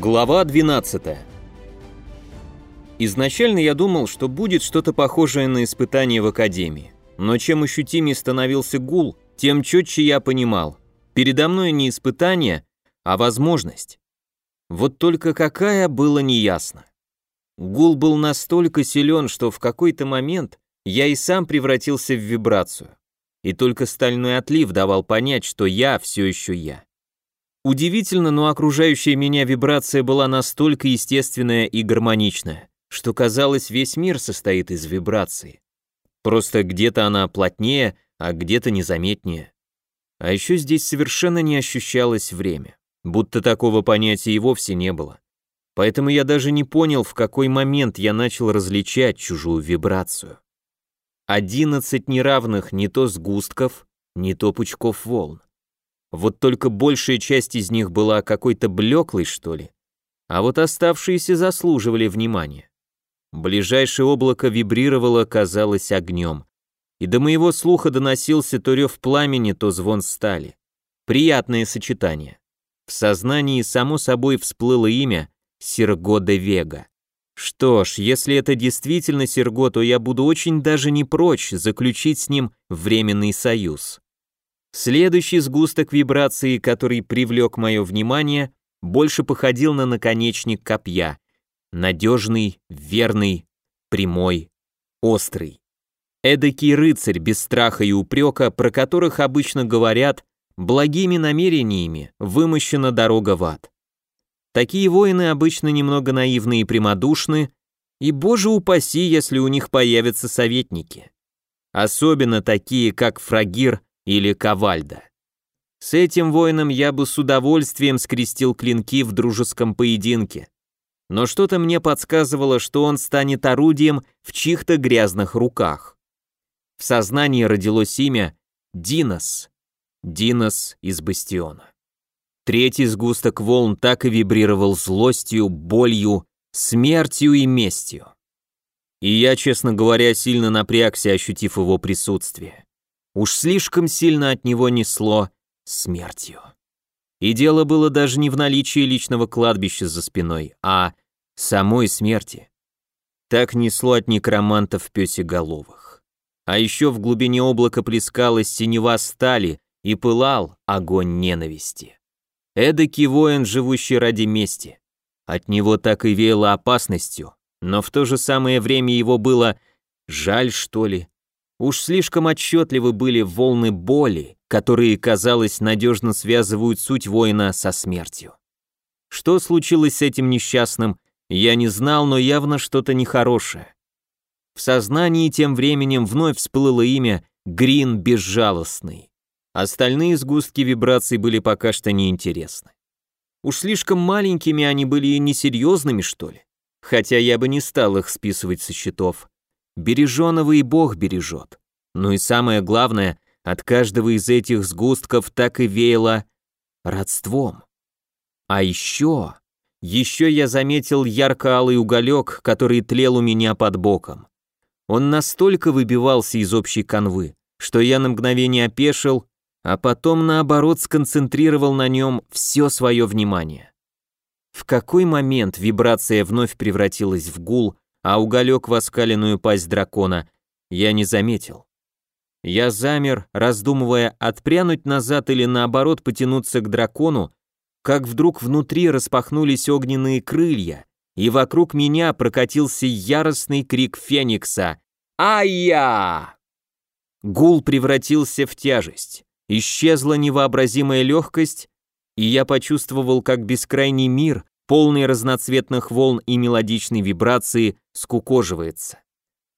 Глава 12. Изначально я думал, что будет что-то похожее на испытание в академии. Но чем ощутимее становился гул, тем четче я понимал. Передо мной не испытание, а возможность. Вот только какая было неясно. Гул был настолько силен, что в какой-то момент я и сам превратился в вибрацию. И только стальной отлив давал понять, что я все еще я. Удивительно, но окружающая меня вибрация была настолько естественная и гармоничная, что казалось, весь мир состоит из вибрации. Просто где-то она плотнее, а где-то незаметнее. А еще здесь совершенно не ощущалось время, будто такого понятия и вовсе не было. Поэтому я даже не понял, в какой момент я начал различать чужую вибрацию. Одиннадцать неравных не то сгустков, не то пучков волн. Вот только большая часть из них была какой-то блеклой, что ли. А вот оставшиеся заслуживали внимания. Ближайшее облако вибрировало, казалось, огнем. И до моего слуха доносился то рев пламени, то звон стали. Приятное сочетание. В сознании само собой всплыло имя Серго де Вега. Что ж, если это действительно Серго, то я буду очень даже не прочь заключить с ним временный союз. Следующий сгусток вибрации, который привлек мое внимание, больше походил на наконечник копья. Надежный, верный, прямой, острый. Эдакий рыцарь без страха и упрека, про которых обычно говорят, благими намерениями вымощена дорога в ад. Такие воины обычно немного наивны и прямодушны, и, боже упаси, если у них появятся советники. Особенно такие, как Фрагир или Ковальда. С этим воином я бы с удовольствием скрестил клинки в дружеском поединке. Но что-то мне подсказывало, что он станет орудием в чьих-то грязных руках. В сознании родилось имя Динос. Динос из Бастиона. Третий сгусток волн так и вибрировал злостью, болью, смертью и местью. И я, честно говоря, сильно напрягся, ощутив его присутствие. Уж слишком сильно от него несло смертью. И дело было даже не в наличии личного кладбища за спиной, а самой смерти. Так несло от некромантов пёсеголовых. А еще в глубине облака плескалась синева стали и пылал огонь ненависти. Эдакий воин, живущий ради мести. От него так и веяло опасностью, но в то же самое время его было жаль, что ли, Уж слишком отчетливы были волны боли, которые, казалось, надежно связывают суть воина со смертью. Что случилось с этим несчастным, я не знал, но явно что-то нехорошее. В сознании тем временем вновь всплыло имя Грин Безжалостный. Остальные сгустки вибраций были пока что неинтересны. Уж слишком маленькими они были и несерьезными, что ли? Хотя я бы не стал их списывать со счетов. Береженого и Бог бережет. Ну и самое главное, от каждого из этих сгустков так и веяло родством. А еще, еще я заметил ярко-алый уголек, который тлел у меня под боком. Он настолько выбивался из общей канвы, что я на мгновение опешил, а потом наоборот сконцентрировал на нем все свое внимание. В какой момент вибрация вновь превратилась в гул, а уголек в оскаленную пасть дракона я не заметил. Я замер, раздумывая, отпрянуть назад или наоборот потянуться к дракону, как вдруг внутри распахнулись огненные крылья, и вокруг меня прокатился яростный крик Феникса «Ай-я!». Гул превратился в тяжесть, исчезла невообразимая легкость, и я почувствовал, как бескрайний мир полный разноцветных волн и мелодичной вибрации, скукоживается.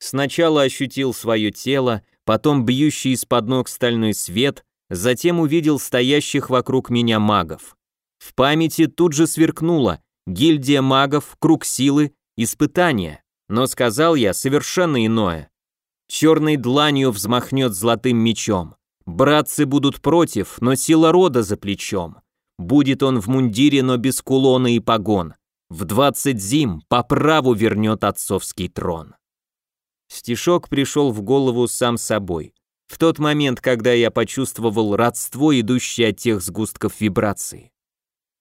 Сначала ощутил свое тело, потом бьющий из-под ног стальной свет, затем увидел стоящих вокруг меня магов. В памяти тут же сверкнуло гильдия магов, круг силы, испытания, но сказал я совершенно иное. Черной дланью взмахнет золотым мечом. Братцы будут против, но сила рода за плечом. Будет он в мундире, но без кулона и погон. В двадцать зим по праву вернет отцовский трон. Стишок пришел в голову сам собой. В тот момент, когда я почувствовал родство, идущее от тех сгустков вибрации.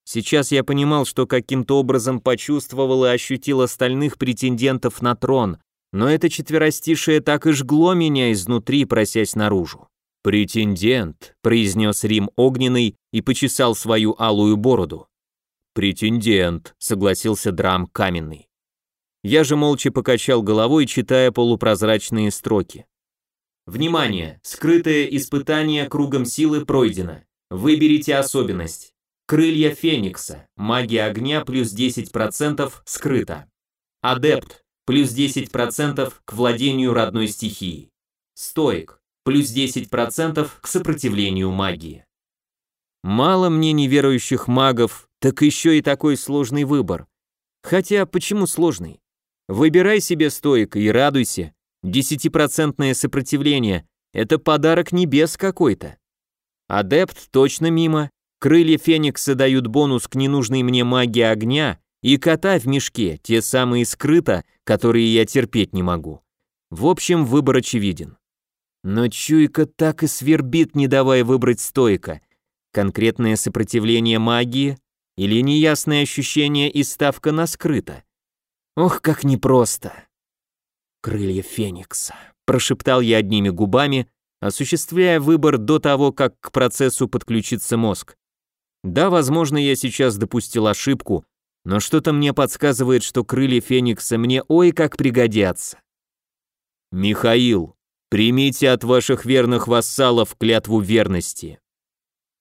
Сейчас я понимал, что каким-то образом почувствовал и ощутил остальных претендентов на трон, но это четверостишее так и жгло меня изнутри, просясь наружу. «Претендент», — произнес Рим Огненный и почесал свою алую бороду. «Претендент», — согласился Драм Каменный. Я же молча покачал головой, читая полупрозрачные строки. Внимание! Скрытое испытание кругом силы пройдено. Выберите особенность. Крылья Феникса. Магия огня плюс 10% скрыто. Адепт. Плюс 10% к владению родной стихией. Стоик. Плюс 10% к сопротивлению магии. Мало мне неверующих магов, так еще и такой сложный выбор. Хотя, почему сложный? Выбирай себе стоик и радуйся. Десятипроцентное сопротивление – это подарок небес какой-то. Адепт точно мимо, крылья Феникса дают бонус к ненужной мне магии огня и кота в мешке, те самые скрыто, которые я терпеть не могу. В общем, выбор очевиден. Но чуйка так и свербит, не давая выбрать стойка. Конкретное сопротивление магии или неясное ощущение и ставка на скрыто. Ох, как непросто. Крылья Феникса, прошептал я одними губами, осуществляя выбор до того, как к процессу подключится мозг. Да, возможно, я сейчас допустил ошибку, но что-то мне подсказывает, что крылья Феникса мне ой как пригодятся. Михаил, примите от ваших верных вассалов клятву верности.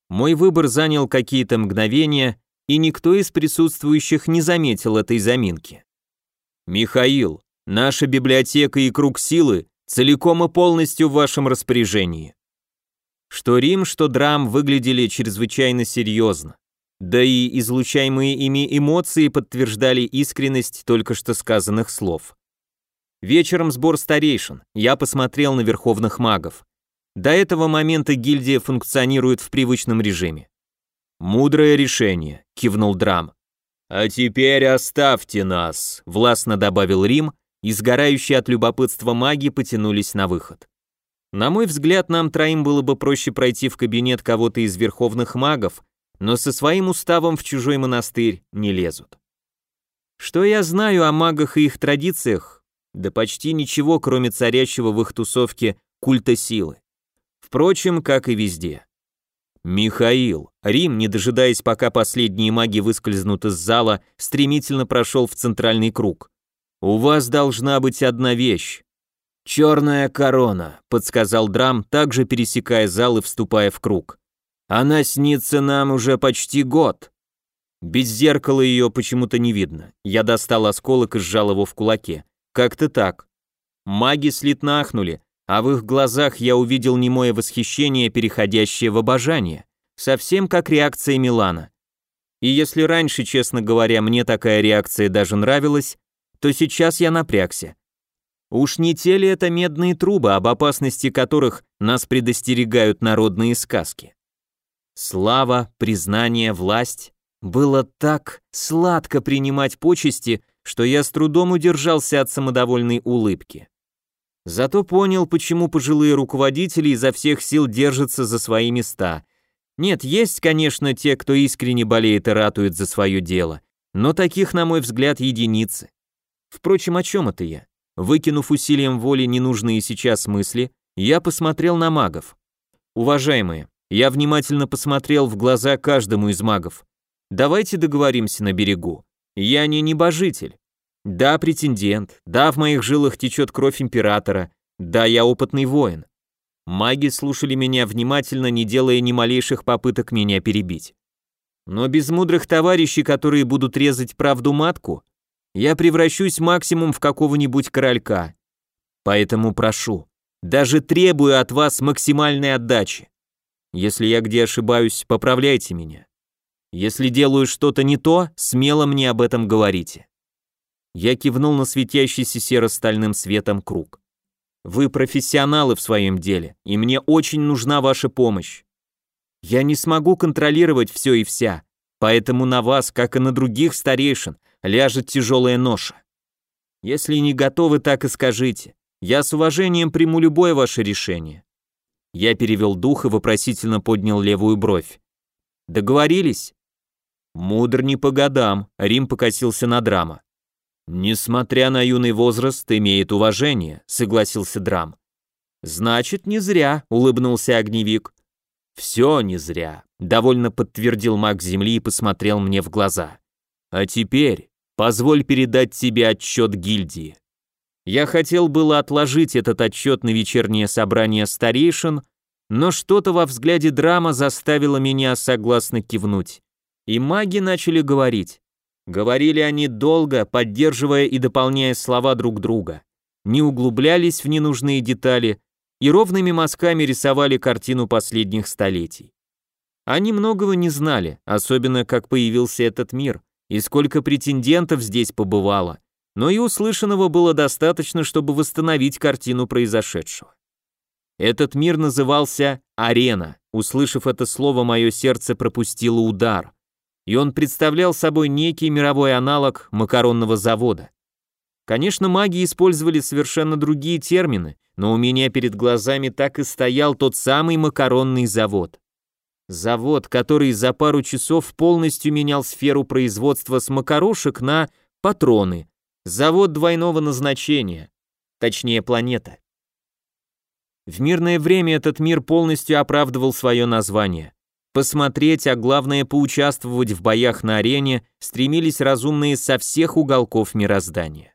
Мой выбор занял какие-то мгновения, и никто из присутствующих не заметил этой заминки. Михаил, наша библиотека и круг силы целиком и полностью в вашем распоряжении. Что Рим, что Драм выглядели чрезвычайно серьезно. Да и излучаемые ими эмоции подтверждали искренность только что сказанных слов. Вечером сбор старейшин, я посмотрел на верховных магов. До этого момента гильдия функционирует в привычном режиме. «Мудрое решение», — кивнул Драм. «А теперь оставьте нас», — властно добавил Рим, и сгорающие от любопытства маги потянулись на выход. На мой взгляд, нам троим было бы проще пройти в кабинет кого-то из верховных магов, но со своим уставом в чужой монастырь не лезут. Что я знаю о магах и их традициях? Да почти ничего, кроме царящего в их тусовке культа силы. Впрочем, как и везде. Михаил. Рим, не дожидаясь, пока последние маги выскользнут из зала, стремительно прошел в центральный круг. «У вас должна быть одна вещь». «Черная корона», — подсказал Драм, также пересекая зал и вступая в круг. «Она снится нам уже почти год». Без зеркала ее почему-то не видно. Я достал осколок и сжал его в кулаке. Как-то так. Маги слитно ахнули, а в их глазах я увидел немое восхищение, переходящее в обожание. Совсем как реакция Милана. И если раньше, честно говоря, мне такая реакция даже нравилась, то сейчас я напрягся. Уж не те ли это медные трубы, об опасности которых нас предостерегают народные сказки? Слава, признание, власть. Было так сладко принимать почести, что я с трудом удержался от самодовольной улыбки. Зато понял, почему пожилые руководители изо всех сил держатся за свои места. Нет, есть, конечно, те, кто искренне болеет и ратует за свое дело, но таких, на мой взгляд, единицы. Впрочем, о чем это я? Выкинув усилием воли ненужные сейчас мысли, я посмотрел на магов. Уважаемые, я внимательно посмотрел в глаза каждому из магов. Давайте договоримся на берегу. Я не небожитель. Да, претендент, да, в моих жилах течет кровь императора, да, я опытный воин. Маги слушали меня внимательно, не делая ни малейших попыток меня перебить. Но без мудрых товарищей, которые будут резать правду матку, я превращусь максимум в какого-нибудь королька. Поэтому прошу, даже требую от вас максимальной отдачи. Если я где ошибаюсь, поправляйте меня. Если делаю что-то не то, смело мне об этом говорите. Я кивнул на светящийся серо-стальным светом круг. Вы профессионалы в своем деле, и мне очень нужна ваша помощь. Я не смогу контролировать все и вся, поэтому на вас, как и на других старейшин, ляжет тяжелая ноша. Если не готовы, так и скажите. Я с уважением приму любое ваше решение. Я перевел дух и вопросительно поднял левую бровь. Договорились? Мудр не по годам, Рим покосился на драма. Несмотря на юный возраст, имеет уважение, согласился драм. Значит, не зря, улыбнулся огневик. Все не зря, довольно подтвердил маг Земли и посмотрел мне в глаза. А теперь позволь передать тебе отчет гильдии. Я хотел было отложить этот отчет на вечернее собрание старейшин, но что-то во взгляде драма заставило меня согласно кивнуть. И маги начали говорить. Говорили они долго, поддерживая и дополняя слова друг друга. Не углублялись в ненужные детали и ровными мазками рисовали картину последних столетий. Они многого не знали, особенно как появился этот мир, и сколько претендентов здесь побывало, но и услышанного было достаточно, чтобы восстановить картину произошедшего. Этот мир назывался «Арена». Услышав это слово, мое сердце пропустило удар. И он представлял собой некий мировой аналог макаронного завода. Конечно, маги использовали совершенно другие термины, но у меня перед глазами так и стоял тот самый макаронный завод. Завод, который за пару часов полностью менял сферу производства с макарошек на патроны. Завод двойного назначения. Точнее, планета. В мирное время этот мир полностью оправдывал свое название. Посмотреть, а главное поучаствовать в боях на арене стремились разумные со всех уголков мироздания.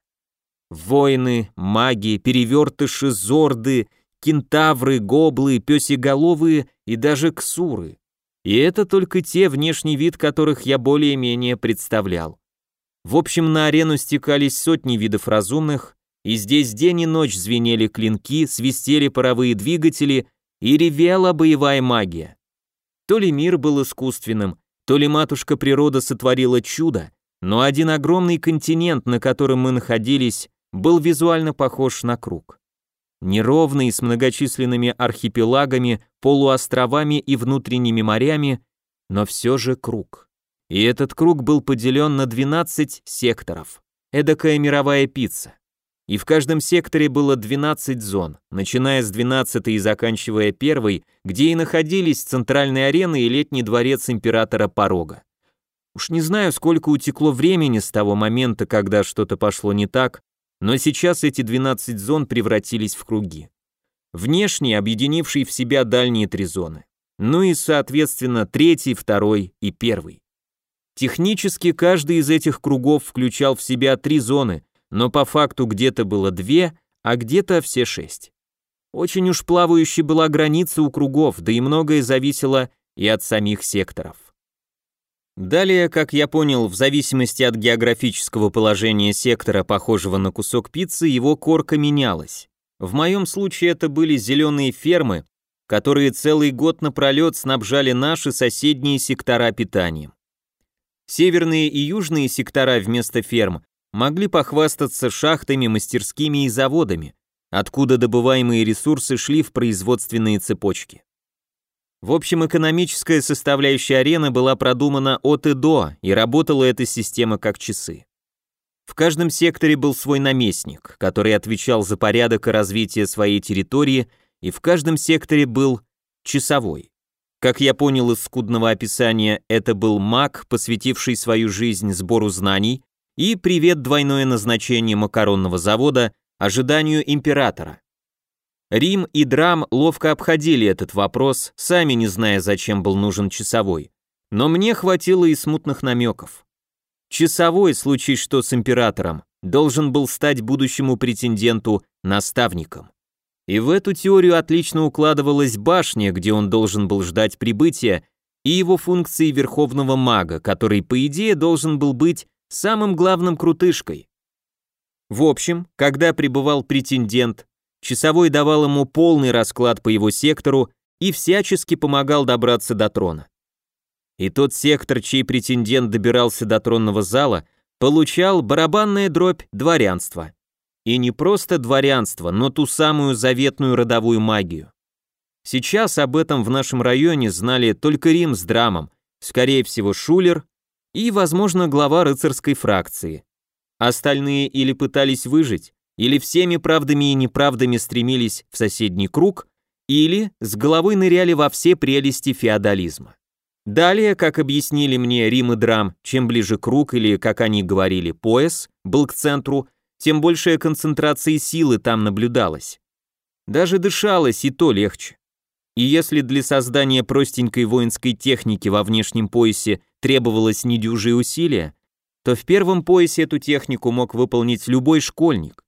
Воины, маги, перевертыши, зорды, кентавры, гоблы, пёсеголовые и даже ксуры. И это только те, внешний вид которых я более-менее представлял. В общем, на арену стекались сотни видов разумных, и здесь день и ночь звенели клинки, свистели паровые двигатели и ревела боевая магия. То ли мир был искусственным, то ли матушка природа сотворила чудо, но один огромный континент, на котором мы находились, был визуально похож на круг. Неровный, с многочисленными архипелагами, полуостровами и внутренними морями, но все же круг. И этот круг был поделен на 12 секторов. Эдакая мировая пицца и в каждом секторе было 12 зон, начиная с 12 и заканчивая первой, где и находились центральная арена и летний дворец императора Порога. Уж не знаю, сколько утекло времени с того момента, когда что-то пошло не так, но сейчас эти 12 зон превратились в круги. Внешне объединившие в себя дальние три зоны. Ну и, соответственно, третий, второй и первый. Технически каждый из этих кругов включал в себя три зоны, но по факту где-то было две, а где-то все шесть. Очень уж плавающей была граница у кругов, да и многое зависело и от самих секторов. Далее, как я понял, в зависимости от географического положения сектора, похожего на кусок пиццы, его корка менялась. В моем случае это были зеленые фермы, которые целый год напролет снабжали наши соседние сектора питанием. Северные и южные сектора вместо ферм могли похвастаться шахтами, мастерскими и заводами, откуда добываемые ресурсы шли в производственные цепочки. В общем, экономическая составляющая арены была продумана от и до, и работала эта система как часы. В каждом секторе был свой наместник, который отвечал за порядок и развитие своей территории, и в каждом секторе был часовой. Как я понял из скудного описания, это был маг, посвятивший свою жизнь сбору знаний, и привет двойное назначение макаронного завода ожиданию императора. Рим и Драм ловко обходили этот вопрос, сами не зная, зачем был нужен часовой. Но мне хватило и смутных намеков. Часовой, случай что с императором, должен был стать будущему претенденту наставником. И в эту теорию отлично укладывалась башня, где он должен был ждать прибытия, и его функции верховного мага, который, по идее, должен был быть самым главным крутышкой. В общем, когда прибывал претендент, часовой давал ему полный расклад по его сектору и всячески помогал добраться до трона. И тот сектор, чей претендент добирался до тронного зала, получал барабанная дробь дворянства. И не просто дворянство, но ту самую заветную родовую магию. Сейчас об этом в нашем районе знали только Рим с Драмом, скорее всего Шулер и, возможно, глава рыцарской фракции. Остальные или пытались выжить, или всеми правдами и неправдами стремились в соседний круг, или с головой ныряли во все прелести феодализма. Далее, как объяснили мне Рим и Драм, чем ближе круг или, как они говорили, пояс был к центру, тем большая концентрация силы там наблюдалась. Даже дышалось и то легче. И если для создания простенькой воинской техники во внешнем поясе требовалось недюжие усилия, то в первом поясе эту технику мог выполнить любой школьник.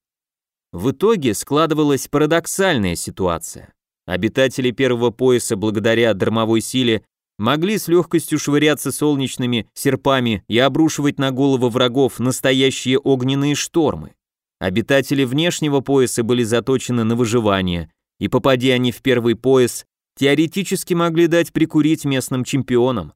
В итоге складывалась парадоксальная ситуация. Обитатели первого пояса благодаря дармовой силе могли с легкостью швыряться солнечными серпами и обрушивать на головы врагов настоящие огненные штормы. Обитатели внешнего пояса были заточены на выживание, и попадя они в первый пояс, теоретически могли дать прикурить местным чемпионам.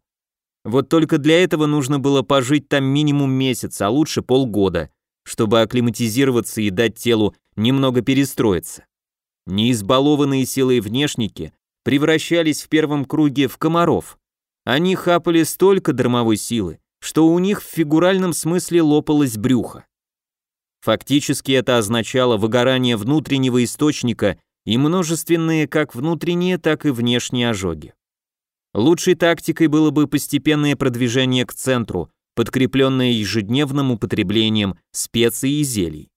Вот только для этого нужно было пожить там минимум месяц, а лучше полгода, чтобы акклиматизироваться и дать телу немного перестроиться. Неизбалованные силой внешники превращались в первом круге в комаров. Они хапали столько дармовой силы, что у них в фигуральном смысле лопалось брюхо. Фактически это означало выгорание внутреннего источника и множественные как внутренние, так и внешние ожоги. Лучшей тактикой было бы постепенное продвижение к центру, подкрепленное ежедневным употреблением специй и зелий.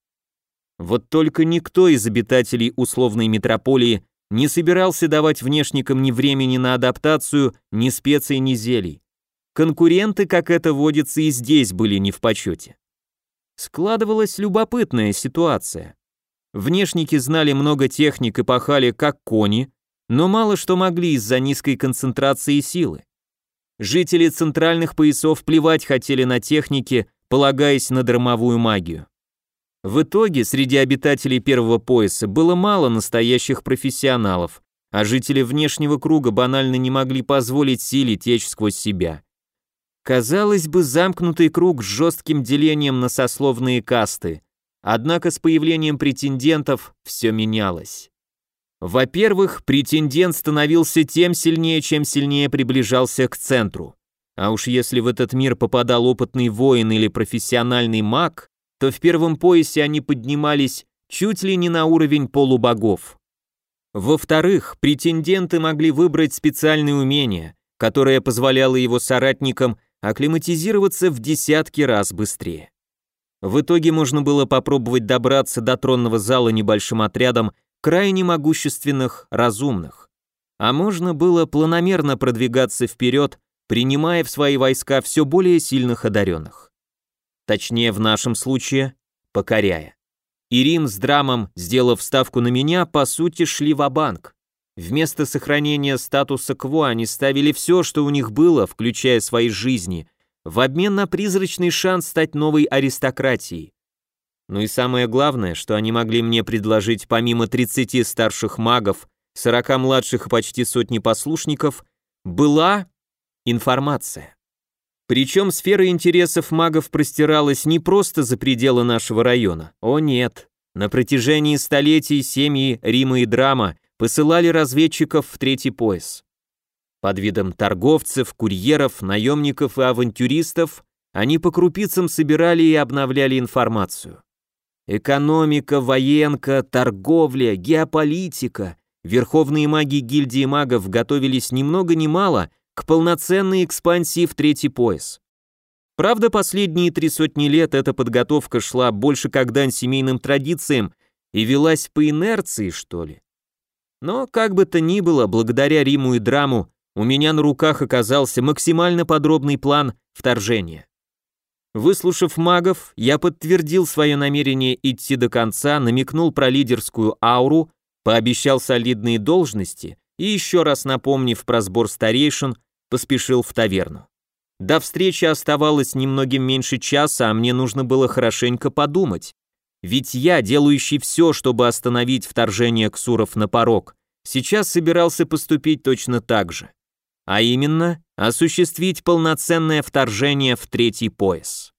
Вот только никто из обитателей условной метрополии не собирался давать внешникам ни времени на адаптацию, ни специй, ни зелий. Конкуренты, как это водится, и здесь были не в почете. Складывалась любопытная ситуация. Внешники знали много техник и пахали как кони, но мало что могли из-за низкой концентрации силы. Жители центральных поясов плевать хотели на техники, полагаясь на дармовую магию. В итоге среди обитателей первого пояса было мало настоящих профессионалов, а жители внешнего круга банально не могли позволить силе течь сквозь себя. Казалось бы, замкнутый круг с жестким делением на сословные касты, однако с появлением претендентов все менялось. Во-первых, претендент становился тем сильнее, чем сильнее приближался к центру. А уж если в этот мир попадал опытный воин или профессиональный маг, то в первом поясе они поднимались чуть ли не на уровень полубогов. Во-вторых, претенденты могли выбрать специальные умения, которое позволяло его соратникам акклиматизироваться в десятки раз быстрее. В итоге можно было попробовать добраться до тронного зала небольшим отрядом крайне могущественных разумных. А можно было планомерно продвигаться вперед, принимая в свои войска все более сильных одаренных. Точнее, в нашем случае, покоряя. И Рим с Драмом, сделав ставку на меня, по сути шли в банк Вместо сохранения статуса кво они ставили все, что у них было, включая свои жизни, в обмен на призрачный шанс стать новой аристократией. Ну и самое главное, что они могли мне предложить помимо 30 старших магов, 40 младших и почти сотни послушников, была информация. Причем сфера интересов магов простиралась не просто за пределы нашего района. О нет. На протяжении столетий семьи Рима и Драма посылали разведчиков в третий пояс. Под видом торговцев, курьеров, наемников и авантюристов они по крупицам собирали и обновляли информацию. Экономика, военка, торговля, геополитика. Верховные маги гильдии магов готовились ни много ни мало к полноценной экспансии в третий пояс. Правда, последние три сотни лет эта подготовка шла больше как дань семейным традициям и велась по инерции, что ли. Но, как бы то ни было, благодаря Риму и Драму, у меня на руках оказался максимально подробный план вторжения. Выслушав магов, я подтвердил свое намерение идти до конца, намекнул про лидерскую ауру, пообещал солидные должности и еще раз напомнив про сбор старейшин, поспешил в таверну. До встречи оставалось немногим меньше часа, а мне нужно было хорошенько подумать. Ведь я, делающий все, чтобы остановить вторжение ксуров на порог, сейчас собирался поступить точно так же. А именно, осуществить полноценное вторжение в третий пояс.